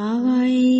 awai。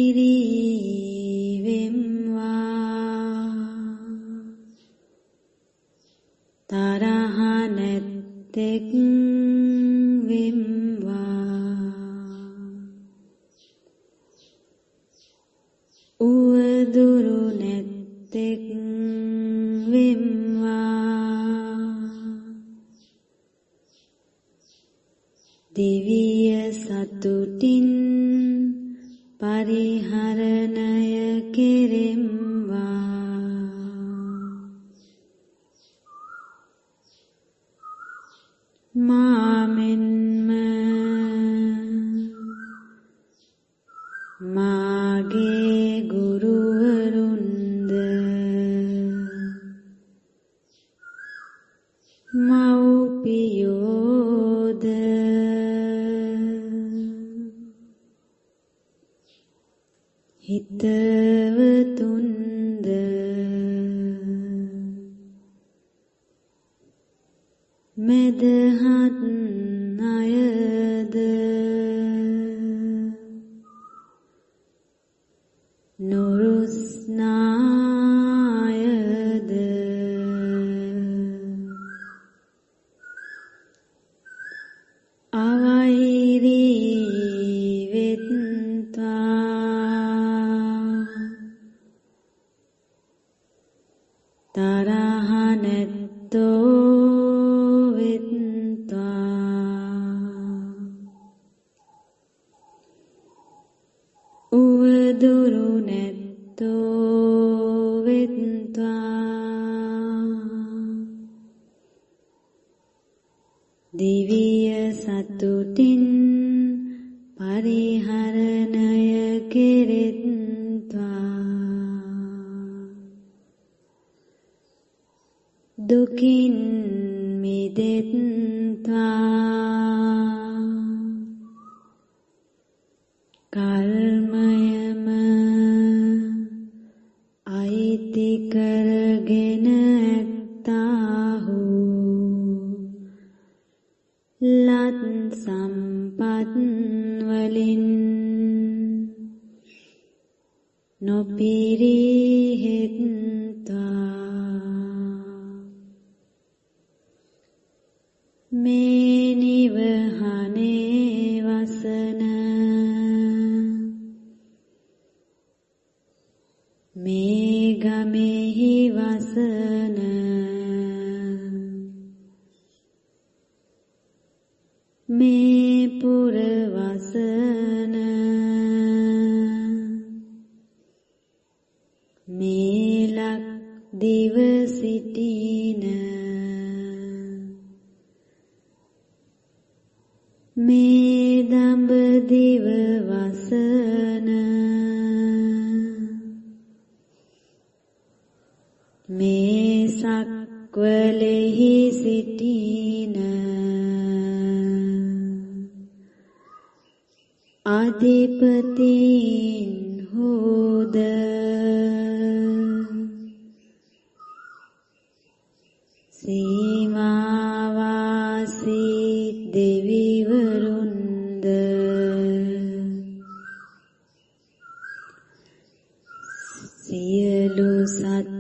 දිවිය සතුටින් සියලු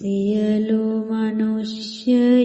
සියලු මනුෂ්‍යයෝද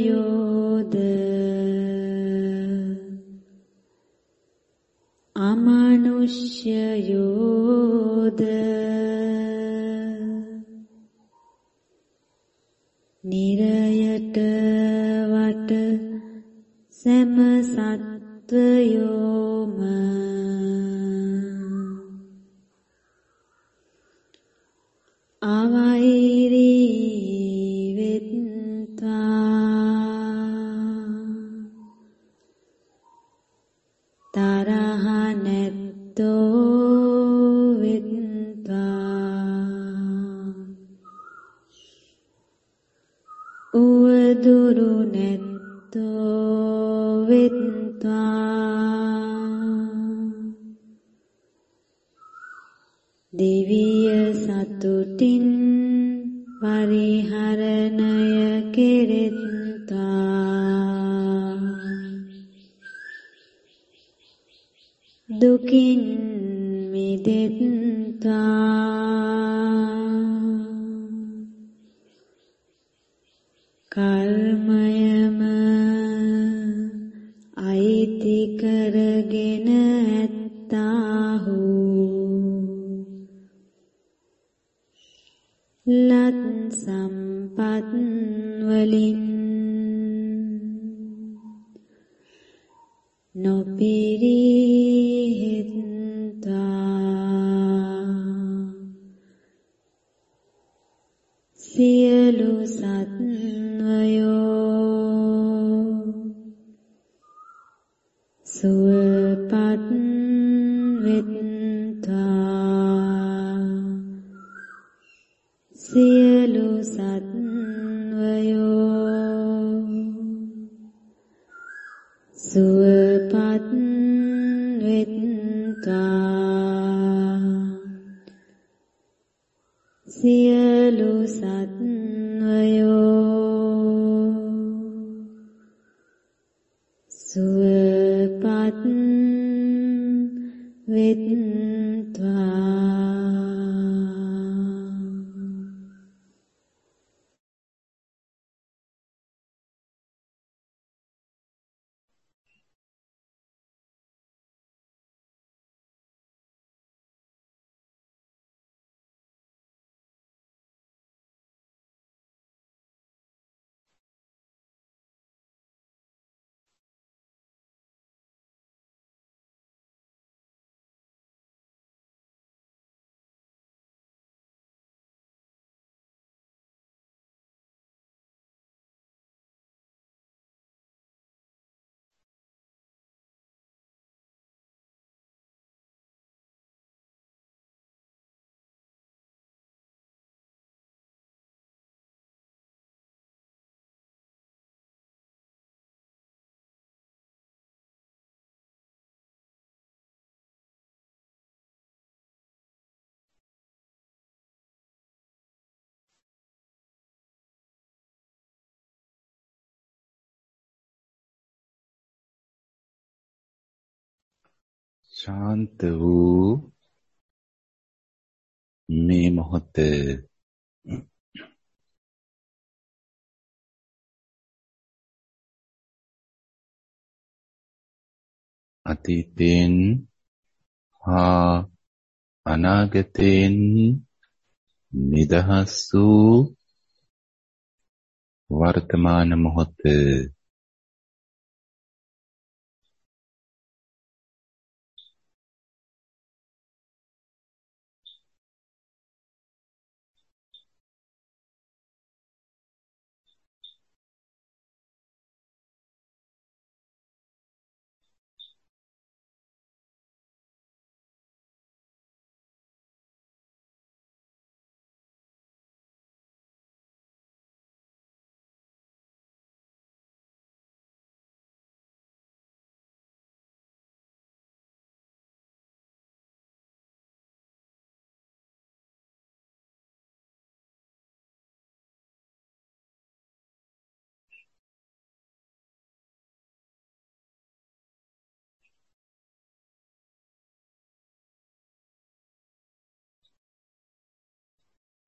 the world. ශාන්ත වූ මේ මොහොත. අතීතයෙන් හා අනාගතයෙන් නිදහස් වූ වර්තමාන මොහොත.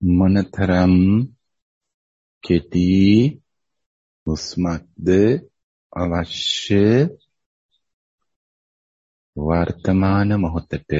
මොනතරම් කෙටි හුස්මක්ද අවශ්‍ය වර්තමාන මොහොතට?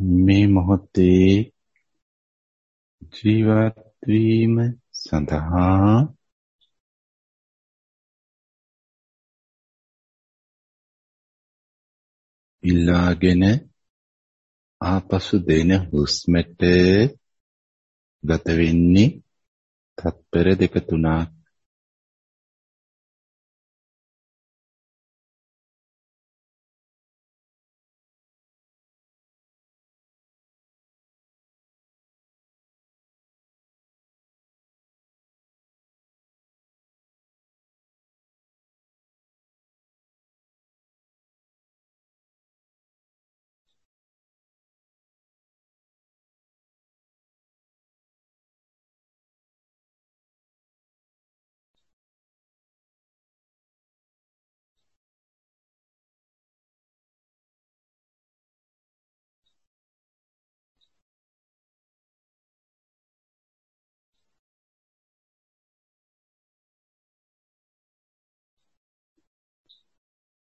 මේ මොහොතේ ජීවත් වීම සඳහා ඉල්ලාගෙන ආපසු දෙන හුස්මට ගත වෙන්නේ තත්පර දෙක තුනක්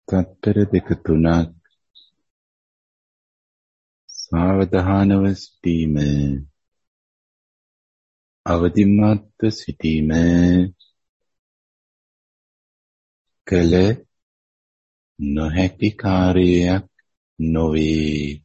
තත්පර දෙක තුනක් සාවධානව සිටීම අවදිමත්ව සිටීම කල නොහැකි කාර්යයක් නොවේ.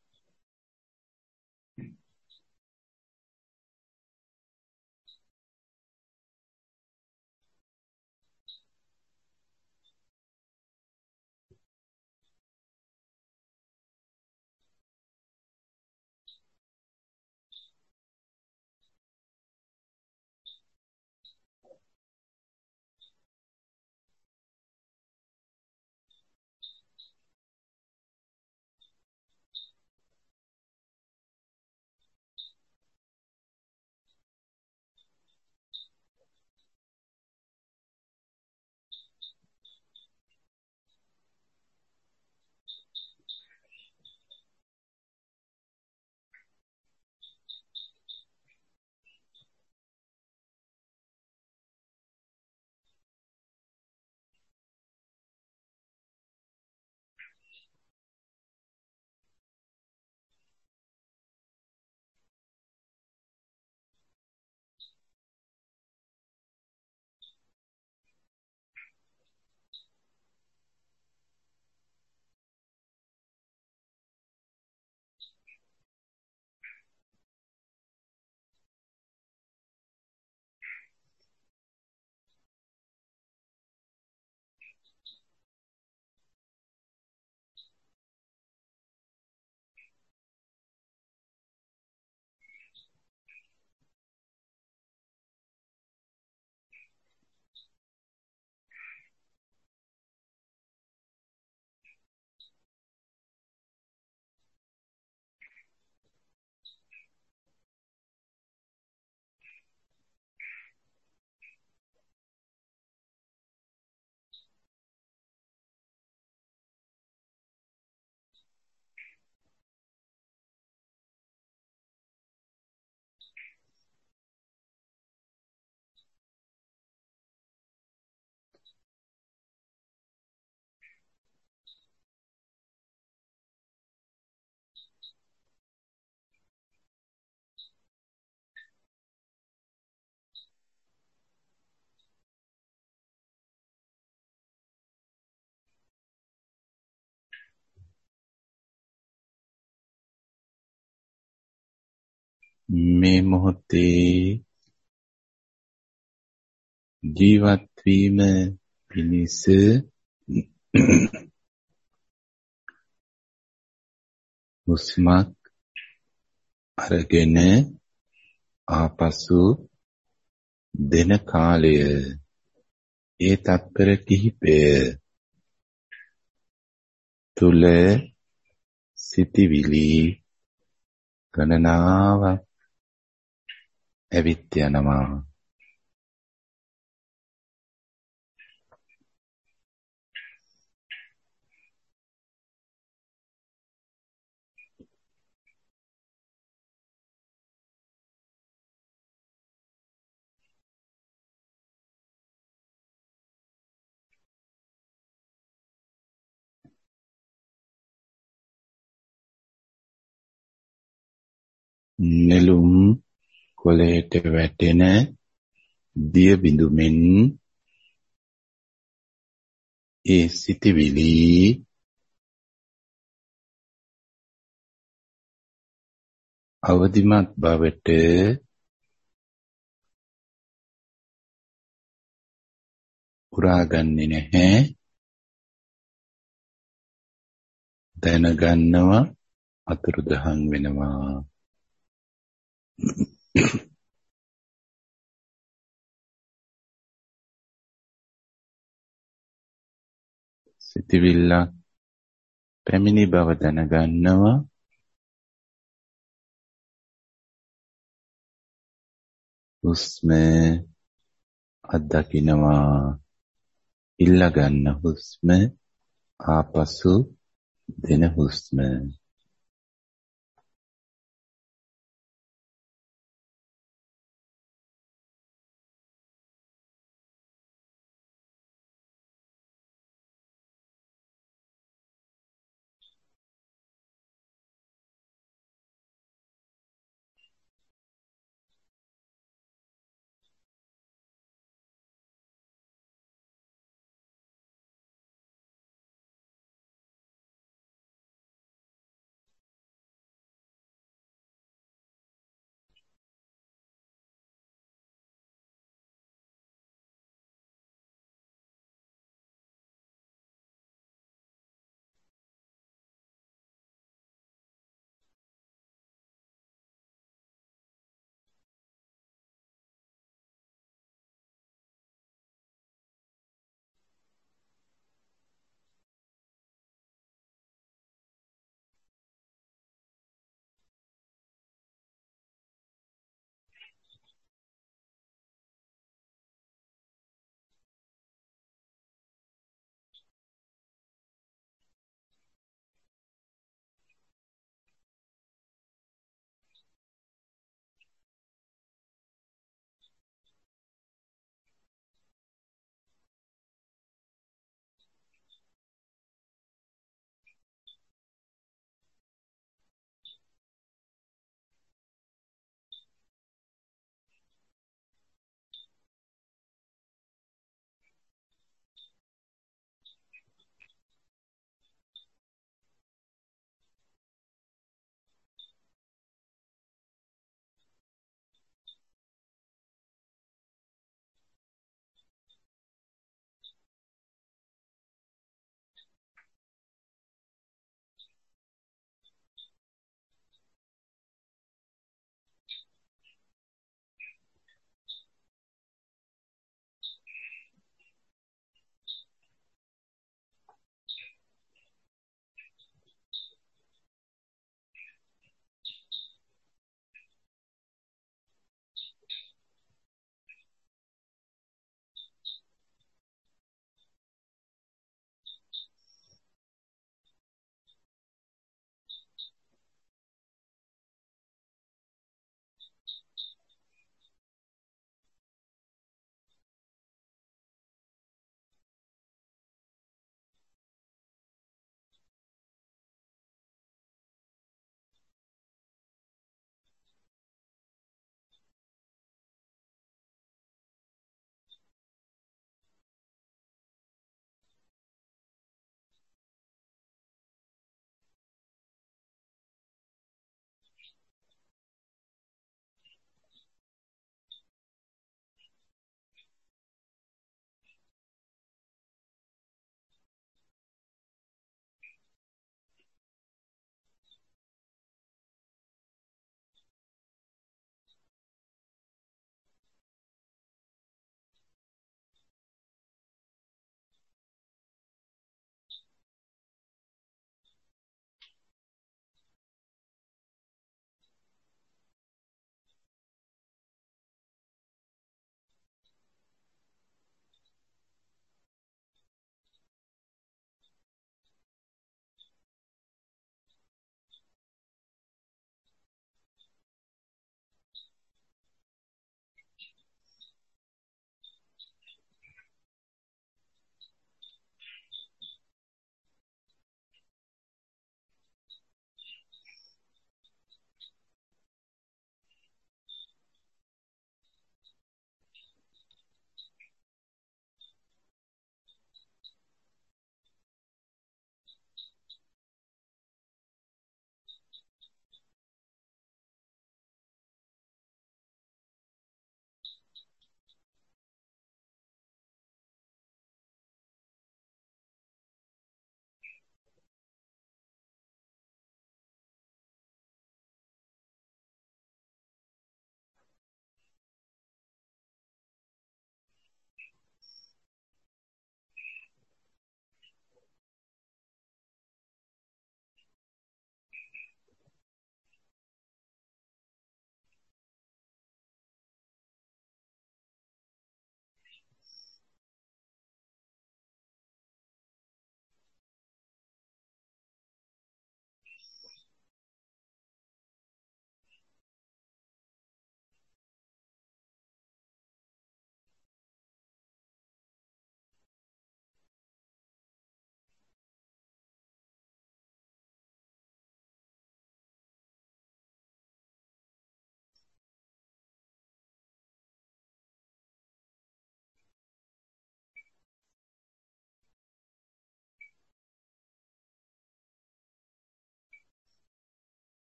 මේ මොහොතේ ජීවත් වීම පිණිස හුස්මක් අරගෙන ආපසු දෙන කාලය. ඒ තත්පර කිහිපය තුල සිටිවිලි ගණනාවක් ඇවිත් යනවා. නෙළුම් කොළයට වැටෙන දිය බිඳුමෙන් ඒ සිටිවිලි අවදිමත් බවට උරාගන්නේ නැහැ. දැනගන්නවා අතුරුදහන් වෙනවා. සිතවිල්ලක් පැමිණි බව දැනගන්නවා. හුස්ම අත්දකින්නවා. ඉල්ලගන්න හුස්ම. ආපසු දෙන හුස්ම.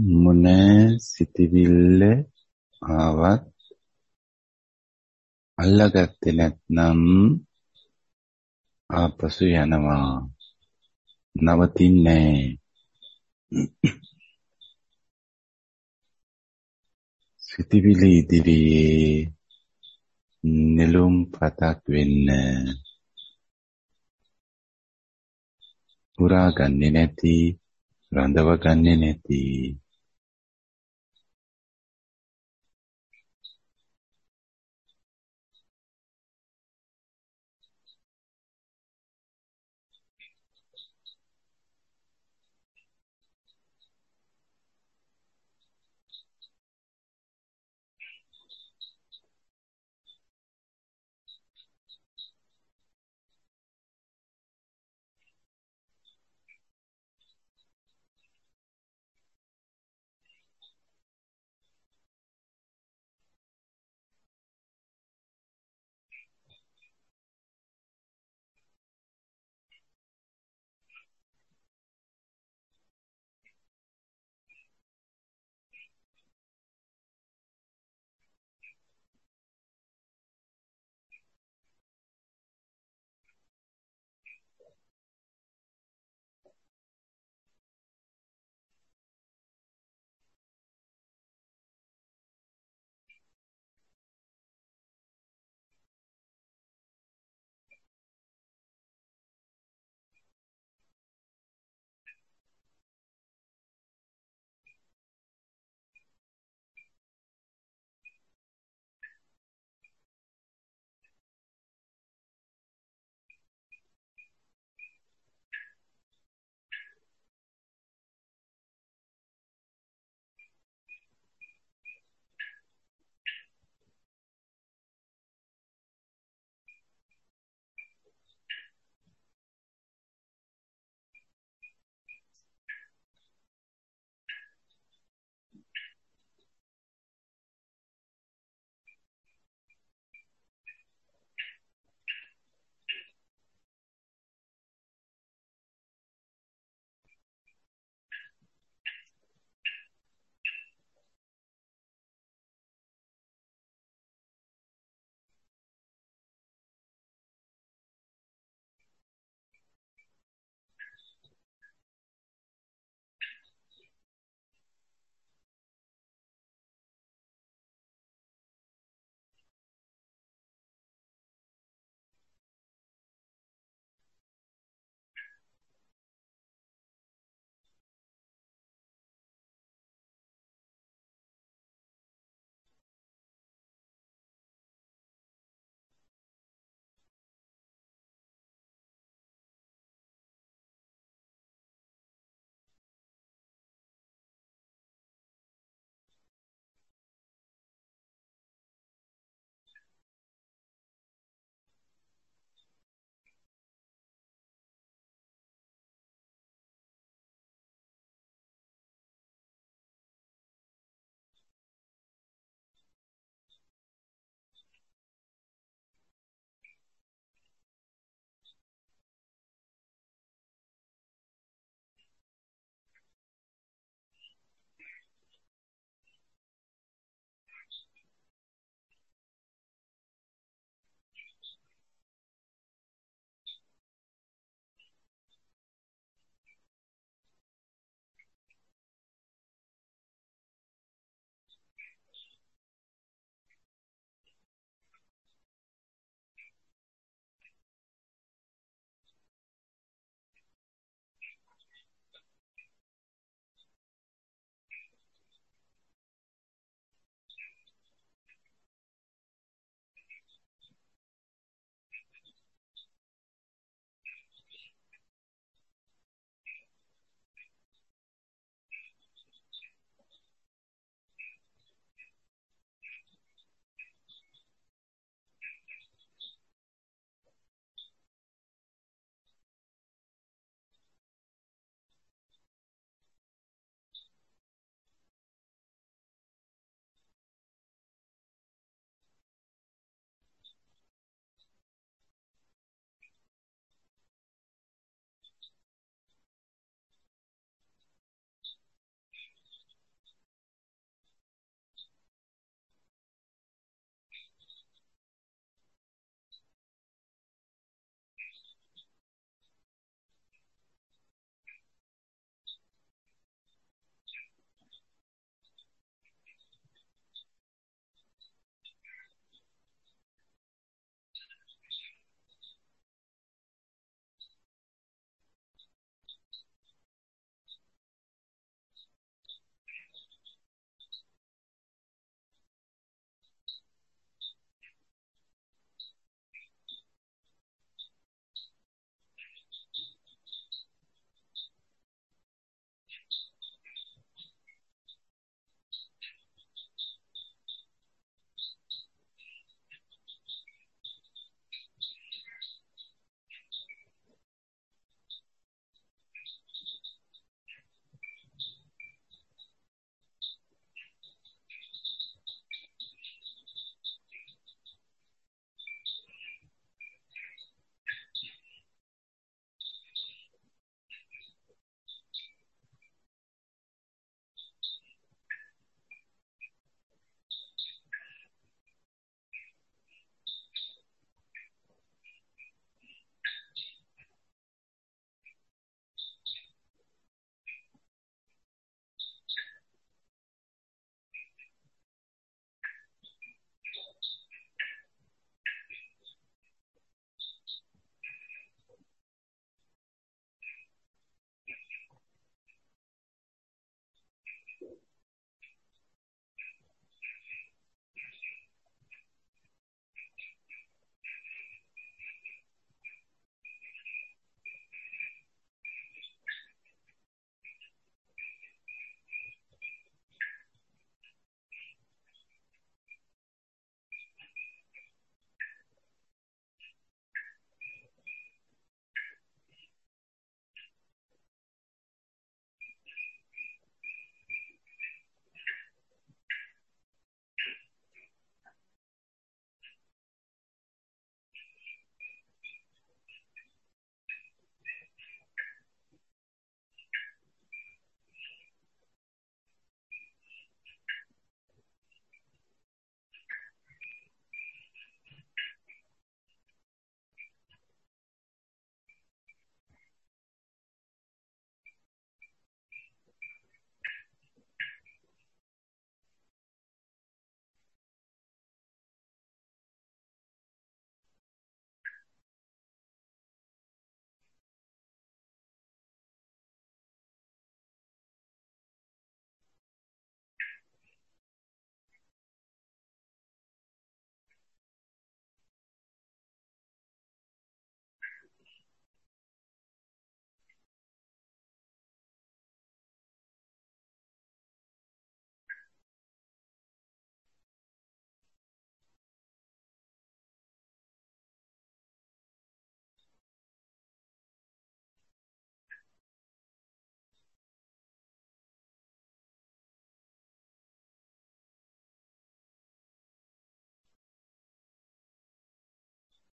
මොන සිතවිල්ල ආවත් අල්ලගත්තේ නැත්නම් ආපසු යනවා. නවතින්නේ. සිතවිලි ඉදිරියේ නෙළුම් පතක් වෙන්න. පුරා ගන්නේ නැති රඳව ගන්නේ නැති.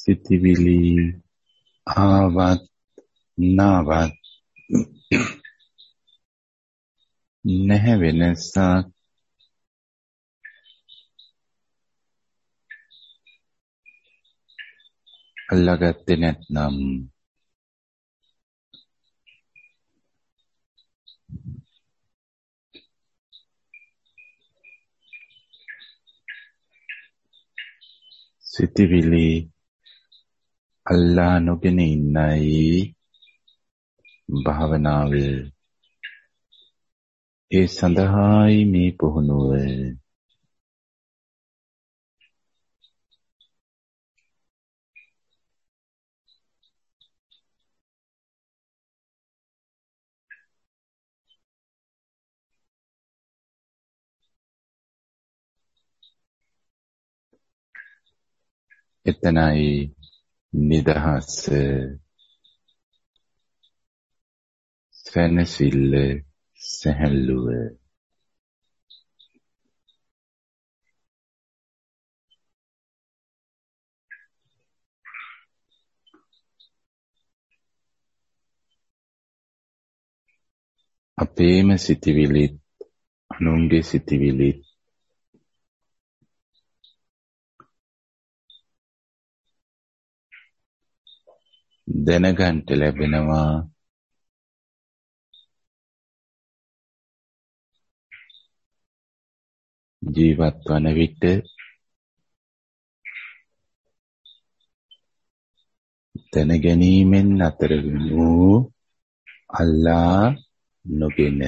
සිතිවිලි ආවත් නාවත් නැහැ වෙනසක්. අල්ලාගත්තේ නැත්නම් සිතිවිලි අල්ලා නොගෙන ඉන්නයි. භාවනාව ඒ සඳහායි මේ පුහුණුව. එතනයි නිදහස සැනසෙල්ල සැහැල්ලුව. අපේම සිටිවිලිත් අනුන්ගේ සිටිවිලිත් දැනගන්ට ලැබෙනවා. ජීවත් වන විට දැන ගැනීමෙන් අතර වූ අල්ලා නොගෙන